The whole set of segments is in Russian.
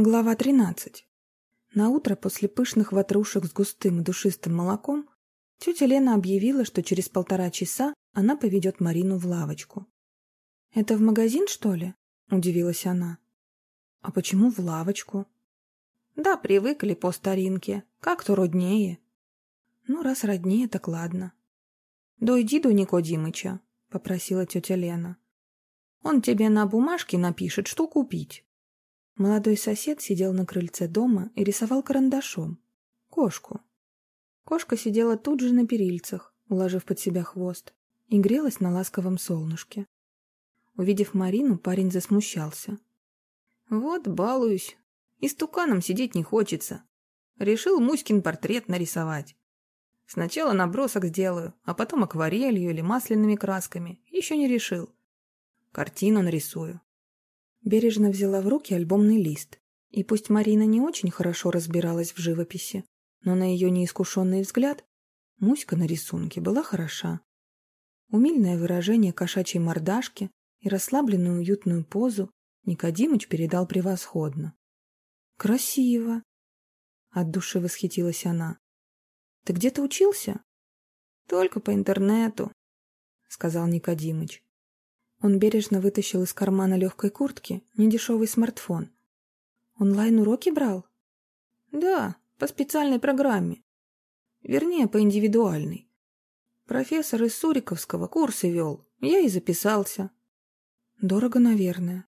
Глава 13. На утро после пышных ватрушек с густым и душистым молоком тетя Лена объявила, что через полтора часа она поведет Марину в лавочку. «Это в магазин, что ли?» – удивилась она. «А почему в лавочку?» «Да, привыкли по старинке. Как-то роднее». «Ну, раз роднее, так ладно». «Дойди до Никодимыча», — попросила тетя Лена. «Он тебе на бумажке напишет, что купить». Молодой сосед сидел на крыльце дома и рисовал карандашом. Кошку. Кошка сидела тут же на перильцах, уложив под себя хвост, и грелась на ласковом солнышке. Увидев Марину, парень засмущался. «Вот балуюсь. И стуканом сидеть не хочется. Решил Муськин портрет нарисовать. Сначала набросок сделаю, а потом акварелью или масляными красками. Еще не решил. Картину нарисую. Бережно взяла в руки альбомный лист. И пусть Марина не очень хорошо разбиралась в живописи, но на ее неискушенный взгляд Муська на рисунке была хороша. Умильное выражение кошачьей мордашки и расслабленную уютную позу Никодимыч передал превосходно. «Красиво!» — от души восхитилась она. «Ты где-то учился?» «Только по интернету», — сказал Никодимыч. Он бережно вытащил из кармана легкой куртки недешевый смартфон. «Онлайн-уроки брал?» «Да, по специальной программе. Вернее, по индивидуальной. Профессор из Суриковского курсы вел, я и записался». «Дорого, наверное».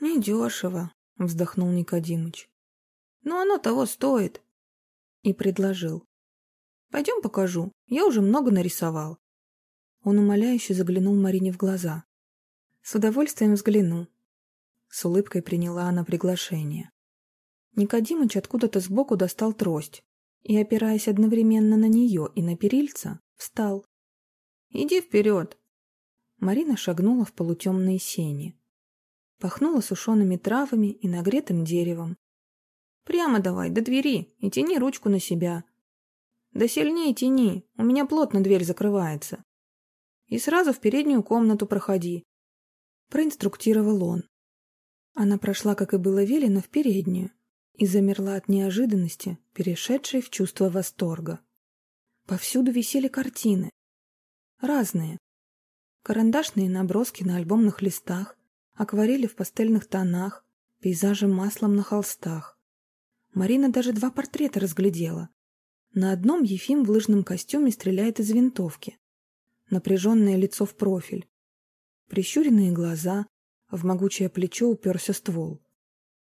«Недешево», — вздохнул Никодимыч. «Но оно того стоит». И предложил. «Пойдем покажу, я уже много нарисовал». Он умоляюще заглянул Марине в глаза. С удовольствием взгляну. С улыбкой приняла она приглашение. Никодимыч откуда-то сбоку достал трость и, опираясь одновременно на нее и на перильца, встал. «Иди вперед!» Марина шагнула в полутемные сени. Пахнула сушеными травами и нагретым деревом. «Прямо давай, до двери, и тяни ручку на себя. Да сильнее тяни, у меня плотно дверь закрывается. И сразу в переднюю комнату проходи, проинструктировал он. Она прошла, как и было велено, в переднюю и замерла от неожиданности, перешедшей в чувство восторга. Повсюду висели картины. Разные. Карандашные наброски на альбомных листах, акварели в пастельных тонах, пейзажи маслом на холстах. Марина даже два портрета разглядела. На одном Ефим в лыжном костюме стреляет из винтовки. Напряженное лицо в профиль. Прищуренные глаза, в могучее плечо уперся ствол.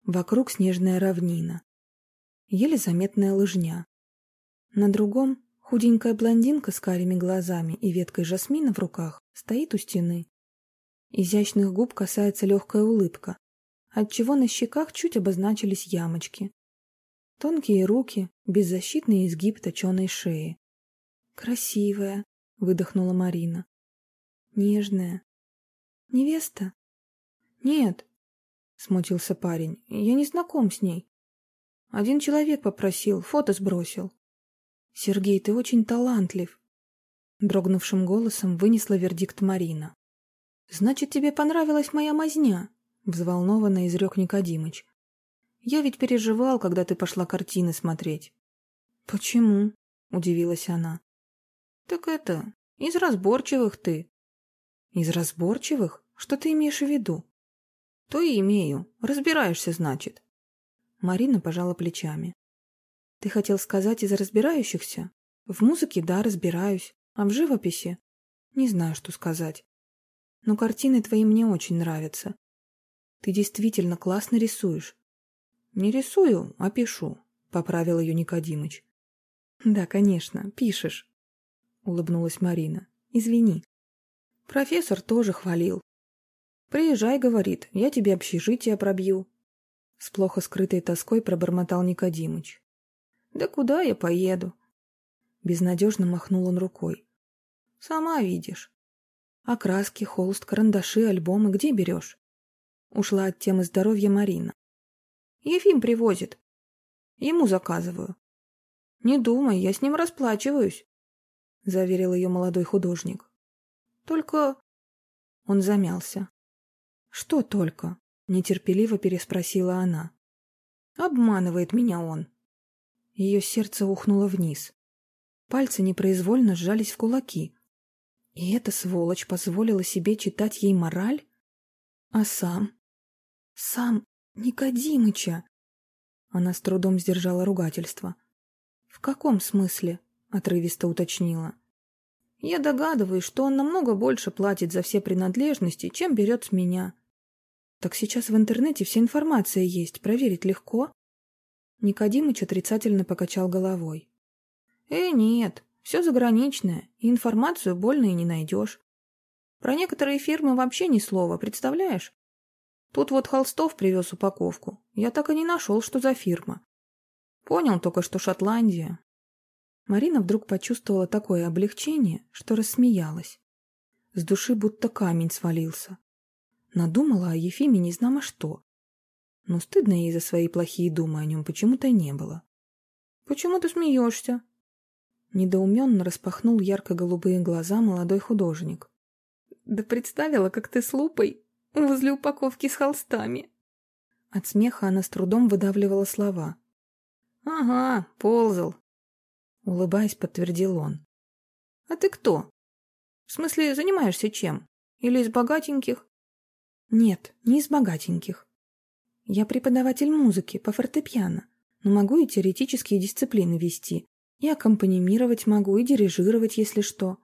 Вокруг снежная равнина. Еле заметная лыжня. На другом худенькая блондинка с карими глазами и веткой жасмина в руках стоит у стены. Изящных губ касается легкая улыбка, отчего на щеках чуть обозначились ямочки. Тонкие руки, беззащитный изгиб точеной шеи. «Красивая», — выдохнула Марина. «Нежная, Невеста? Нет, смутился парень. Я не знаком с ней. Один человек попросил, фото сбросил. Сергей, ты очень талантлив. Дрогнувшим голосом вынесла вердикт Марина. Значит, тебе понравилась моя мазня? Взволнованно изрек Никодимыч. Я ведь переживал, когда ты пошла картины смотреть. Почему? Удивилась она. Так это, из разборчивых ты. Из разборчивых? Что ты имеешь в виду? То и имею. Разбираешься, значит. Марина пожала плечами. Ты хотел сказать из разбирающихся? В музыке, да, разбираюсь. А в живописи? Не знаю, что сказать. Но картины твои мне очень нравятся. Ты действительно классно рисуешь. Не рисую, а пишу, поправил ее Никодимыч. Да, конечно, пишешь, улыбнулась Марина. Извини. Профессор тоже хвалил. «Приезжай, — говорит, — я тебе общежитие пробью». С плохо скрытой тоской пробормотал Никодимыч. «Да куда я поеду?» Безнадежно махнул он рукой. «Сама видишь. А краски, холст, карандаши, альбомы где берешь?» Ушла от темы здоровья Марина. «Ефим привозит. Ему заказываю». «Не думай, я с ним расплачиваюсь», — заверил ее молодой художник. Только...» Он замялся. «Что только?» — нетерпеливо переспросила она. Обманывает меня он. Ее сердце ухнуло вниз. Пальцы непроизвольно сжались в кулаки. И эта сволочь позволила себе читать ей мораль? А сам? Сам Никодимыча! Она с трудом сдержала ругательство. «В каком смысле?» — отрывисто уточнила. «Я догадываюсь, что он намного больше платит за все принадлежности, чем берет с меня». «Так сейчас в интернете вся информация есть, проверить легко?» Никодимыч отрицательно покачал головой. «Э, нет, все заграничное, и информацию больно и не найдешь. Про некоторые фирмы вообще ни слова, представляешь? Тут вот Холстов привез упаковку. Я так и не нашел, что за фирма. Понял только, что Шотландия. Марина вдруг почувствовала такое облегчение, что рассмеялась. С души будто камень свалился. Надумала о Ефиме не знамо что. Но стыдно ей за свои плохие думы о нем почему-то не было. «Почему ты смеешься?» Недоуменно распахнул ярко-голубые глаза молодой художник. «Да представила, как ты с лупой возле упаковки с холстами». От смеха она с трудом выдавливала слова. «Ага, ползал», — улыбаясь, подтвердил он. «А ты кто? В смысле, занимаешься чем? Или из богатеньких?» «Нет, не из богатеньких. Я преподаватель музыки по фортепиано, но могу и теоретические дисциплины вести, и аккомпанимировать могу, и дирижировать, если что».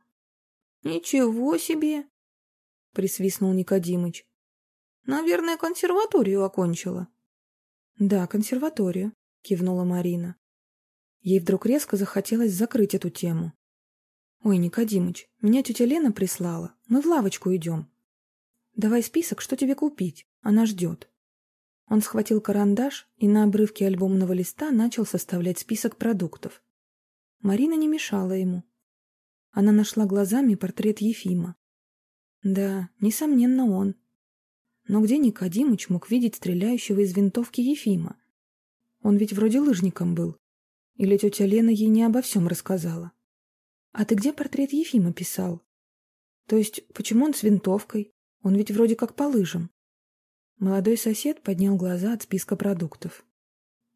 «Ничего себе!» — присвистнул Никодимыч. Наверное, консерваторию окончила. Да, консерваторию, кивнула Марина. Ей вдруг резко захотелось закрыть эту тему. Ой, Никодимыч, меня тетя Лена прислала. Мы в лавочку идем. Давай список, что тебе купить. Она ждет. Он схватил карандаш и на обрывке альбомного листа начал составлять список продуктов. Марина не мешала ему. Она нашла глазами портрет Ефима. Да, несомненно, он. Но где Никодимыч мог видеть стреляющего из винтовки Ефима? Он ведь вроде лыжником был. Или тетя Лена ей не обо всем рассказала? А ты где портрет Ефима писал? То есть, почему он с винтовкой? Он ведь вроде как по лыжам. Молодой сосед поднял глаза от списка продуктов.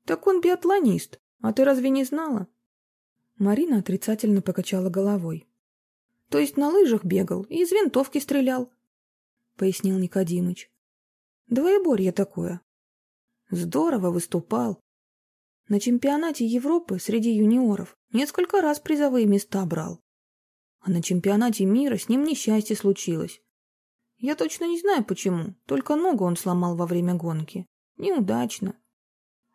Так он биатлонист, а ты разве не знала? Марина отрицательно покачала головой. То есть на лыжах бегал и из винтовки стрелял, пояснил Никодимыч. Двоеборье такое. Здорово выступал. На чемпионате Европы среди юниоров несколько раз призовые места брал. А на чемпионате мира с ним несчастье случилось. Я точно не знаю почему, только ногу он сломал во время гонки. Неудачно.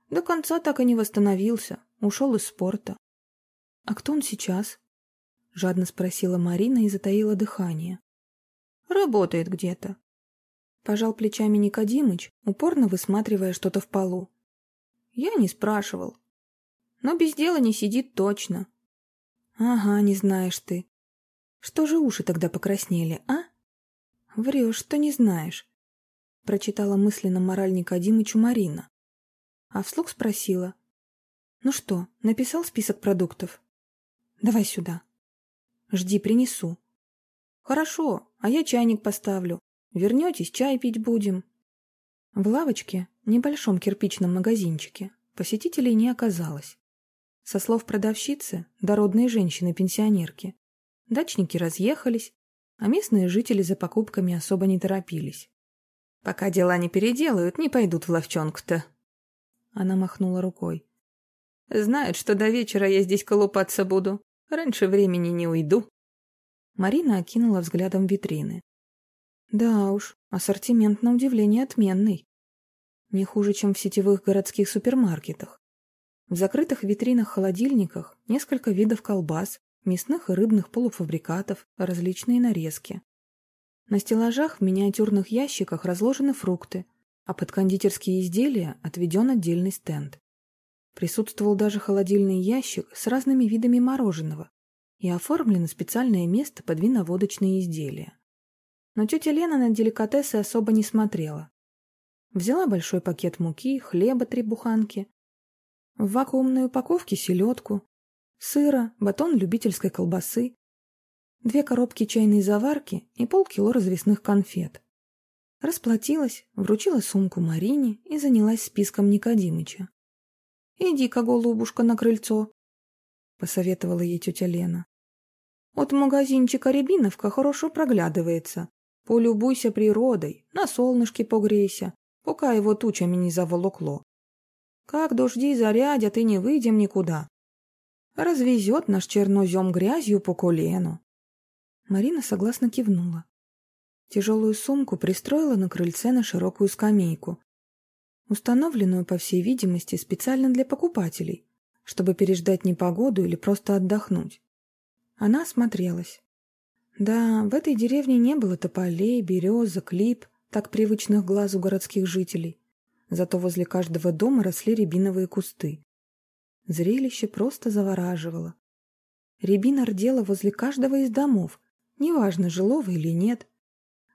До конца так и не восстановился, ушел из спорта. — А кто он сейчас? — жадно спросила Марина и затаила дыхание. — Работает где-то. Пожал плечами Никодимыч, упорно высматривая что-то в полу. Я не спрашивал. Но без дела не сидит точно. Ага, не знаешь ты. Что же уши тогда покраснели, а? Врешь, что не знаешь. Прочитала мысленно мораль Никодимычу Марина. А вслух спросила. Ну что, написал список продуктов? Давай сюда. Жди, принесу. Хорошо, а я чайник поставлю. Вернетесь, чай пить будем. В лавочке, небольшом кирпичном магазинчике, посетителей не оказалось. Со слов продавщицы, дородные женщины-пенсионерки, дачники разъехались, а местные жители за покупками особо не торопились. «Пока дела не переделают, не пойдут в ловчонку-то». Она махнула рукой. «Знают, что до вечера я здесь колупаться буду. Раньше времени не уйду». Марина окинула взглядом витрины. Да уж, ассортимент на удивление отменный. Не хуже, чем в сетевых городских супермаркетах. В закрытых витринах-холодильниках несколько видов колбас, мясных и рыбных полуфабрикатов, различные нарезки. На стеллажах в миниатюрных ящиках разложены фрукты, а под кондитерские изделия отведен отдельный стенд. Присутствовал даже холодильный ящик с разными видами мороженого и оформлено специальное место под виноводочные изделия. Но тетя Лена на деликатесы особо не смотрела. Взяла большой пакет муки, хлеба три буханки, в вакуумной упаковке селедку, сыра, батон любительской колбасы, две коробки чайной заварки и полкило развесных конфет. Расплатилась, вручила сумку Марине и занялась списком Никодимыча. иди-ка, голубушка, на крыльцо, — посоветовала ей тетя Лена. От магазинчика Рябиновка хорошо проглядывается. Полюбуйся природой, на солнышке погрейся, пока его тучами не заволокло. Как дожди зарядят и не выйдем никуда. Развезет наш чернозем грязью по колену. Марина согласно кивнула. Тяжелую сумку пристроила на крыльце на широкую скамейку, установленную, по всей видимости, специально для покупателей, чтобы переждать непогоду или просто отдохнуть. Она осмотрелась. Да, в этой деревне не было тополей, березок, лип, так привычных глазу городских жителей. Зато возле каждого дома росли рябиновые кусты. Зрелище просто завораживало. Рябина рдела возле каждого из домов, неважно, жилого или нет,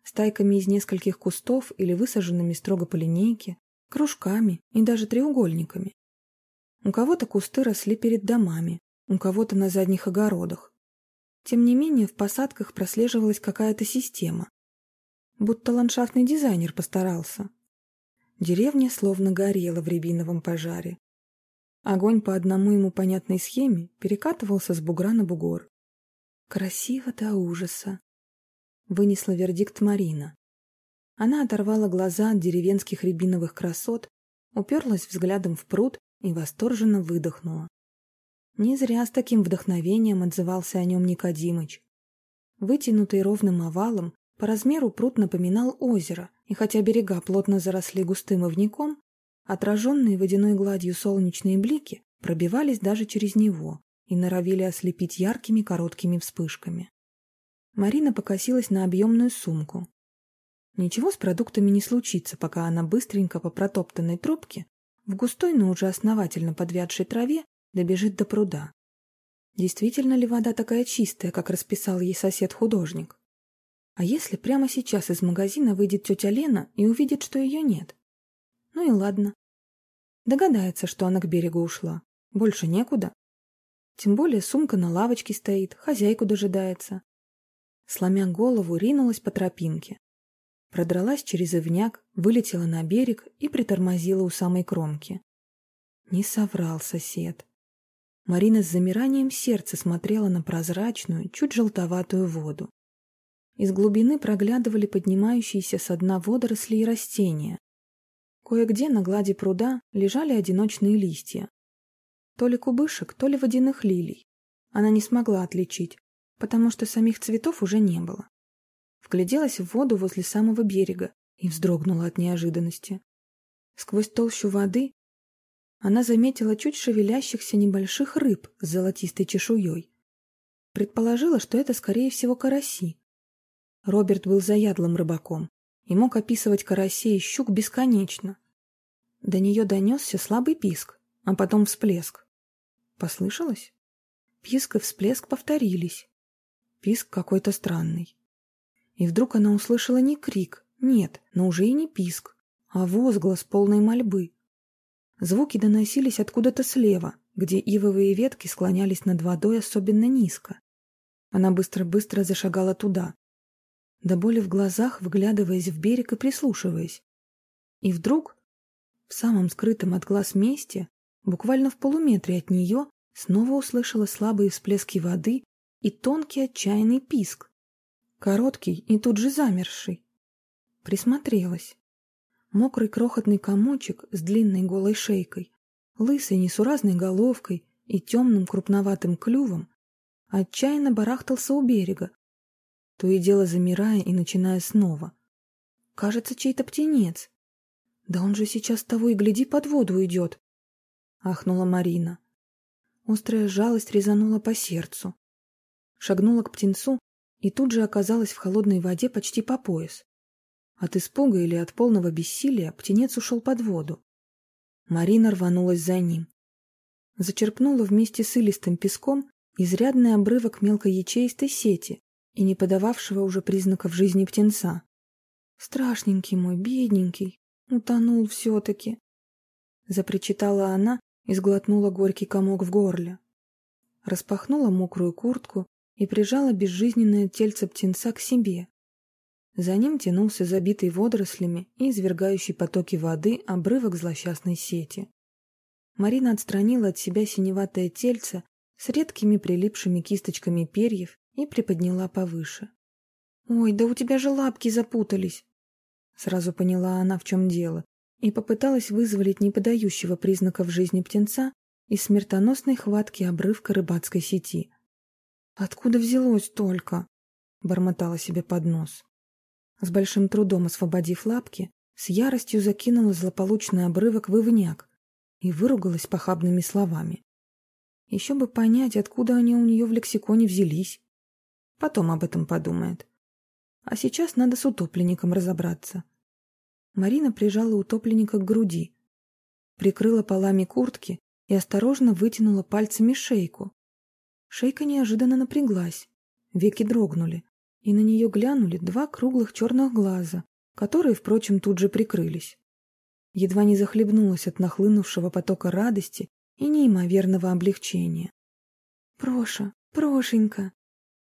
стайками из нескольких кустов или высаженными строго по линейке, кружками и даже треугольниками. У кого-то кусты росли перед домами, у кого-то на задних огородах. Тем не менее, в посадках прослеживалась какая-то система. Будто ландшафтный дизайнер постарался. Деревня словно горела в рябиновом пожаре. Огонь по одному ему понятной схеме перекатывался с бугра на бугор. «Красиво до ужаса», — вынесла вердикт Марина. Она оторвала глаза от деревенских рябиновых красот, уперлась взглядом в пруд и восторженно выдохнула. Не зря с таким вдохновением отзывался о нем Никодимыч. Вытянутый ровным овалом, по размеру пруд напоминал озеро, и хотя берега плотно заросли густым ивником, Отраженные водяной гладью солнечные блики пробивались даже через него и норовили ослепить яркими короткими вспышками. Марина покосилась на объемную сумку. Ничего с продуктами не случится, пока она быстренько по протоптанной трубке в густой, но уже основательно подвядшей траве добежит до пруда. Действительно ли вода такая чистая, как расписал ей сосед-художник? А если прямо сейчас из магазина выйдет тетя Лена и увидит, что ее нет? Ну и ладно. Догадается, что она к берегу ушла. Больше некуда. Тем более сумка на лавочке стоит, хозяйку дожидается. Сломя голову, ринулась по тропинке. Продралась через ивняк, вылетела на берег и притормозила у самой кромки. Не соврал сосед. Марина с замиранием сердца смотрела на прозрачную, чуть желтоватую воду. Из глубины проглядывали поднимающиеся со дна водоросли и растения. Кое-где на глади пруда лежали одиночные листья. То ли кубышек, то ли водяных лилий. Она не смогла отличить, потому что самих цветов уже не было. Вгляделась в воду возле самого берега и вздрогнула от неожиданности. Сквозь толщу воды она заметила чуть шевелящихся небольших рыб с золотистой чешуей. Предположила, что это, скорее всего, караси. Роберт был заядлым рыбаком и мог описывать карасей и щук бесконечно. До нее донесся слабый писк, а потом всплеск. Послышалось? Писк и всплеск повторились. Писк какой-то странный. И вдруг она услышала не крик, нет, но уже и не писк, а возглас полной мольбы. Звуки доносились откуда-то слева, где ивовые ветки склонялись над водой особенно низко. Она быстро-быстро зашагала туда, до боли в глазах, выглядываясь в берег и прислушиваясь. И вдруг, в самом скрытом от глаз месте, буквально в полуметре от нее, снова услышала слабые всплески воды и тонкий отчаянный писк. Короткий и тут же замерший. Присмотрелась. Мокрый крохотный комочек с длинной голой шейкой, лысой несуразной головкой и темным крупноватым клювом отчаянно барахтался у берега, то и дело замирая и начиная снова. Кажется, чей-то птенец. Да он же сейчас того и гляди под воду уйдет. Ахнула Марина. Острая жалость резанула по сердцу. Шагнула к птенцу и тут же оказалась в холодной воде почти по пояс. От испуга или от полного бессилия птенец ушел под воду. Марина рванулась за ним. Зачерпнула вместе с илистым песком изрядный обрывок мелкоячеистой сети и не подававшего уже признаков жизни птенца. «Страшненький мой, бедненький, утонул все-таки», — запричитала она и сглотнула горький комок в горле. Распахнула мокрую куртку и прижала безжизненное тельце птенца к себе. За ним тянулся забитый водорослями и извергающий потоки воды обрывок злосчастной сети. Марина отстранила от себя синеватое тельце с редкими прилипшими кисточками перьев и приподняла повыше. «Ой, да у тебя же лапки запутались!» Сразу поняла она, в чем дело, и попыталась вызволить неподающего признаков жизни птенца из смертоносной хватки обрывка рыбацкой сети. «Откуда взялось только?» — бормотала себе под нос. С большим трудом освободив лапки, с яростью закинула злополучный обрывок в ивняк и выругалась похабными словами. Еще бы понять, откуда они у нее в лексиконе взялись. Потом об этом подумает. А сейчас надо с утопленником разобраться. Марина прижала утопленника к груди, прикрыла полами куртки и осторожно вытянула пальцами шейку. Шейка неожиданно напряглась, веки дрогнули, и на нее глянули два круглых черных глаза, которые, впрочем, тут же прикрылись. Едва не захлебнулась от нахлынувшего потока радости и неимоверного облегчения. «Проша, Прошенька!» —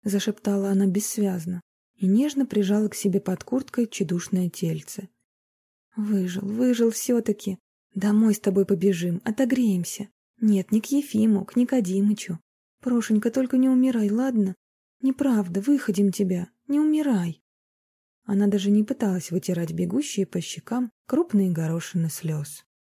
зашептала она бессвязно и нежно прижала к себе под курткой чедушное тельце. «Выжил, выжил все-таки. Домой с тобой побежим, отогреемся. Нет, не к Ефиму, к Никодимычу. Прошенька, только не умирай, ладно? Неправда, выходим тебя, не умирай». Она даже не пыталась вытирать бегущие по щекам крупные горошины слез.